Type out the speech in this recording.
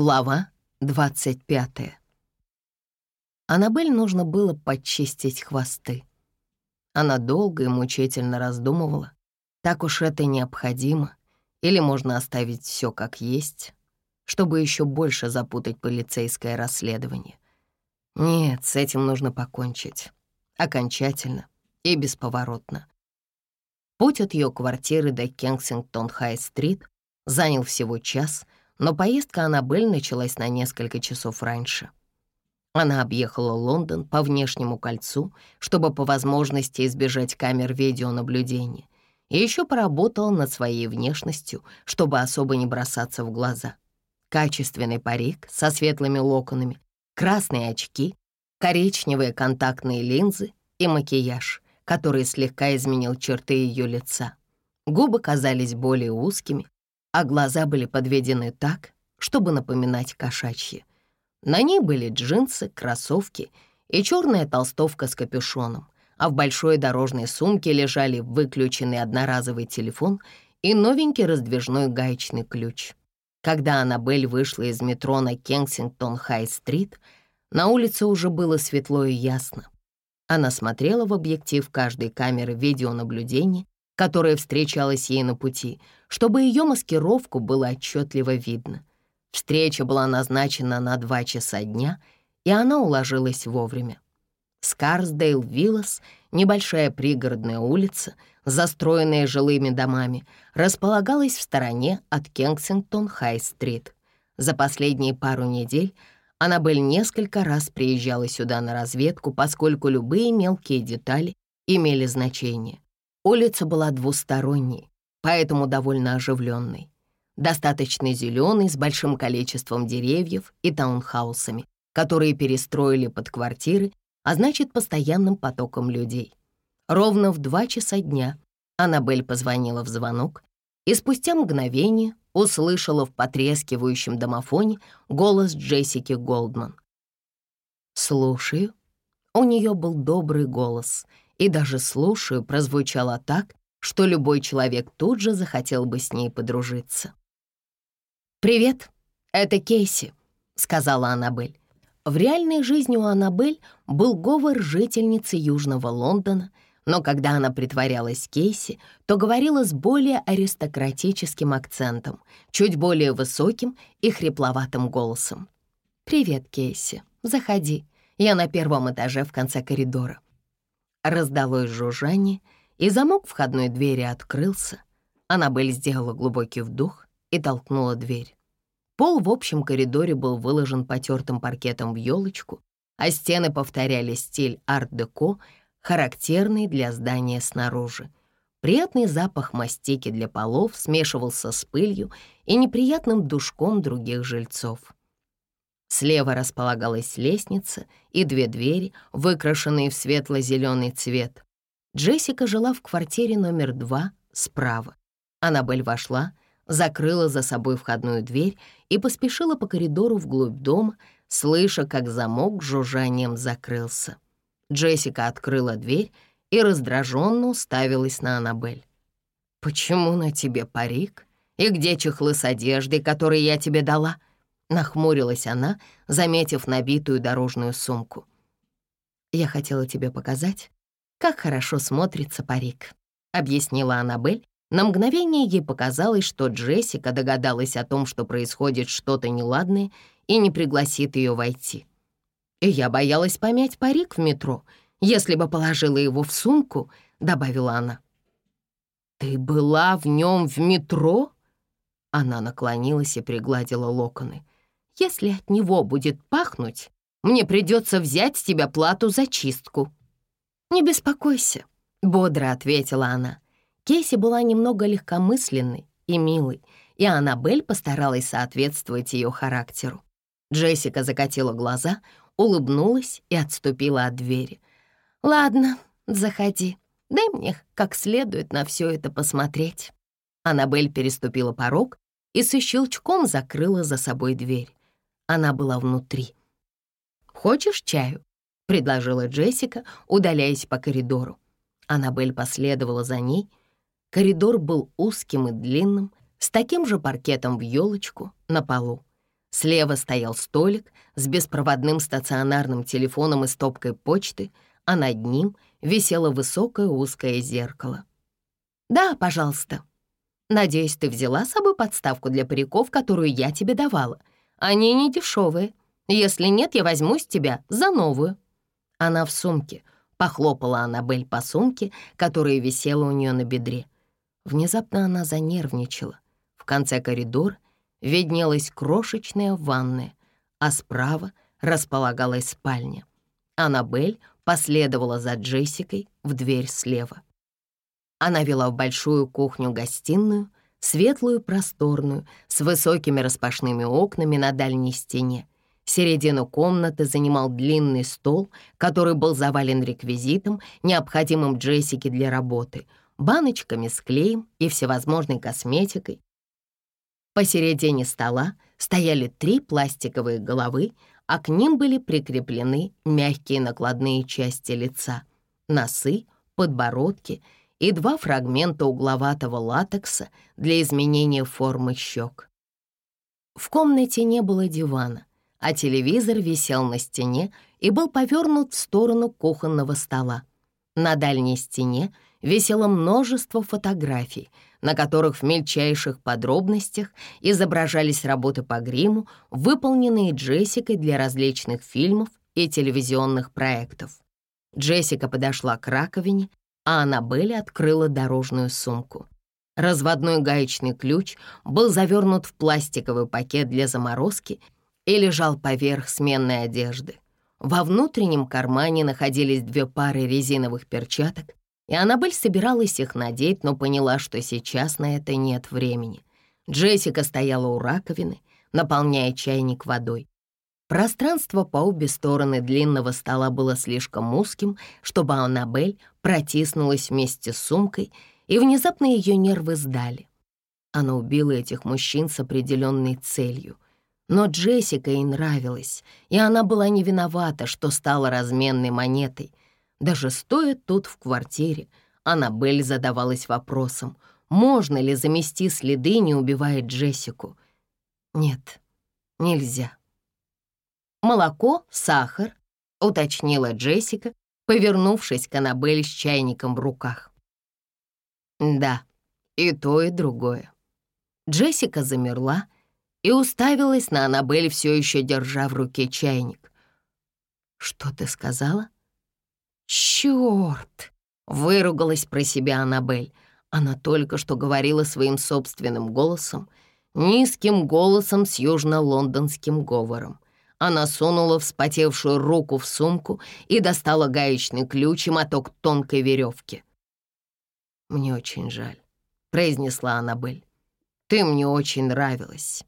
Глава 25. Аннабель нужно было подчистить хвосты. Она долго и мучительно раздумывала, так уж это необходимо, или можно оставить все как есть, чтобы еще больше запутать полицейское расследование. Нет, с этим нужно покончить. Окончательно и бесповоротно. Путь от ее квартиры до Кенсингтон-Хай-стрит занял всего час — но поездка Аннабель началась на несколько часов раньше. Она объехала Лондон по внешнему кольцу, чтобы по возможности избежать камер видеонаблюдения, и еще поработала над своей внешностью, чтобы особо не бросаться в глаза. Качественный парик со светлыми локонами, красные очки, коричневые контактные линзы и макияж, который слегка изменил черты ее лица. Губы казались более узкими, а глаза были подведены так, чтобы напоминать кошачьи. На ней были джинсы, кроссовки и черная толстовка с капюшоном, а в большой дорожной сумке лежали выключенный одноразовый телефон и новенький раздвижной гаечный ключ. Когда Аннабель вышла из метро на Кенсингтон-Хай-стрит, на улице уже было светло и ясно. Она смотрела в объектив каждой камеры видеонаблюдения которая встречалась ей на пути, чтобы ее маскировку было отчетливо видно. Встреча была назначена на два часа дня, и она уложилась вовремя. Скарсдейл Виллас, небольшая пригородная улица, застроенная жилыми домами, располагалась в стороне от Кенсингтон-Хай-стрит. За последние пару недель Аннабель несколько раз приезжала сюда на разведку, поскольку любые мелкие детали имели значение. Улица была двусторонней, поэтому довольно оживленной. Достаточно зеленой, с большим количеством деревьев и таунхаусами, которые перестроили под квартиры, а значит, постоянным потоком людей. Ровно в два часа дня Аннабель позвонила в звонок и спустя мгновение услышала в потрескивающем домофоне голос Джессики Голдман. «Слушаю». У нее был добрый голос — и даже «слушаю» прозвучало так, что любой человек тут же захотел бы с ней подружиться. «Привет, это Кейси», — сказала Аннабель. В реальной жизни у Аннабель был говор жительницы Южного Лондона, но когда она притворялась Кейси, то говорила с более аристократическим акцентом, чуть более высоким и хрипловатым голосом. «Привет, Кейси, заходи. Я на первом этаже в конце коридора. Раздалось жужжание, и замок входной двери открылся. Аннабель сделала глубокий вдох и толкнула дверь. Пол в общем коридоре был выложен потертым паркетом в елочку, а стены повторяли стиль арт-деко, характерный для здания снаружи. Приятный запах мастики для полов смешивался с пылью и неприятным душком других жильцов. Слева располагалась лестница и две двери, выкрашенные в светло-зеленый цвет. Джессика жила в квартире номер два справа. Аннабель вошла, закрыла за собой входную дверь и поспешила по коридору вглубь дома, слыша, как замок жужжанием закрылся. Джессика открыла дверь и раздраженно уставилась на Аннабель. «Почему на тебе парик? И где чехлы с одеждой, которые я тебе дала?» Нахмурилась она, заметив набитую дорожную сумку. «Я хотела тебе показать, как хорошо смотрится парик», — объяснила Аннабель. На мгновение ей показалось, что Джессика догадалась о том, что происходит что-то неладное, и не пригласит ее войти. И «Я боялась помять парик в метро, если бы положила его в сумку», — добавила она. «Ты была в нем в метро?» Она наклонилась и пригладила локоны. Если от него будет пахнуть, мне придется взять с тебя плату за чистку». «Не беспокойся», — бодро ответила она. Кейси была немного легкомысленной и милой, и Аннабель постаралась соответствовать ее характеру. Джессика закатила глаза, улыбнулась и отступила от двери. «Ладно, заходи. Дай мне как следует на все это посмотреть». Аннабель переступила порог и со щелчком закрыла за собой дверь. Она была внутри. «Хочешь чаю?» — предложила Джессика, удаляясь по коридору. Аннабель последовала за ней. Коридор был узким и длинным, с таким же паркетом в елочку на полу. Слева стоял столик с беспроводным стационарным телефоном и стопкой почты, а над ним висело высокое узкое зеркало. «Да, пожалуйста. Надеюсь, ты взяла с собой подставку для париков, которую я тебе давала. Они не дешевые. Если нет, я возьму с тебя за новую». Она в сумке. Похлопала Аннабель по сумке, которая висела у нее на бедре. Внезапно она занервничала. В конце коридора виднелась крошечная ванная, а справа располагалась спальня. Аннабель последовала за Джессикой в дверь слева. Она вела в большую кухню-гостиную, светлую просторную, с высокими распашными окнами на дальней стене. Середину комнаты занимал длинный стол, который был завален реквизитом, необходимым Джессике для работы, баночками с клеем и всевозможной косметикой, Посередине стола стояли три пластиковые головы, а к ним были прикреплены мягкие накладные части лица, носы, подбородки и два фрагмента угловатого латекса для изменения формы щек. В комнате не было дивана, а телевизор висел на стене и был повернут в сторону кухонного стола. На дальней стене висело множество фотографий — на которых в мельчайших подробностях изображались работы по гриму, выполненные Джессикой для различных фильмов и телевизионных проектов. Джессика подошла к раковине, а Аннабель открыла дорожную сумку. Разводной гаечный ключ был завернут в пластиковый пакет для заморозки и лежал поверх сменной одежды. Во внутреннем кармане находились две пары резиновых перчаток и Аннабель собиралась их надеть, но поняла, что сейчас на это нет времени. Джессика стояла у раковины, наполняя чайник водой. Пространство по обе стороны длинного стола было слишком узким, чтобы Аннабель протиснулась вместе с сумкой, и внезапно ее нервы сдали. Она убила этих мужчин с определенной целью. Но Джессика ей нравилась, и она была не виновата, что стала разменной монетой — даже стоя тут в квартире, Аннабель задавалась вопросом, можно ли замести следы, не убивая Джессику. Нет, нельзя. «Молоко, сахар», — уточнила Джессика, повернувшись к Аннабель с чайником в руках. «Да, и то, и другое». Джессика замерла и уставилась на Аннабель, все еще держа в руке чайник. «Что ты сказала?» «Чёрт!» — выругалась про себя Аннабель. Она только что говорила своим собственным голосом, низким голосом с южно-лондонским говором. Она сунула вспотевшую руку в сумку и достала гаечный ключ и моток тонкой веревки. «Мне очень жаль», — произнесла Аннабель. «Ты мне очень нравилась».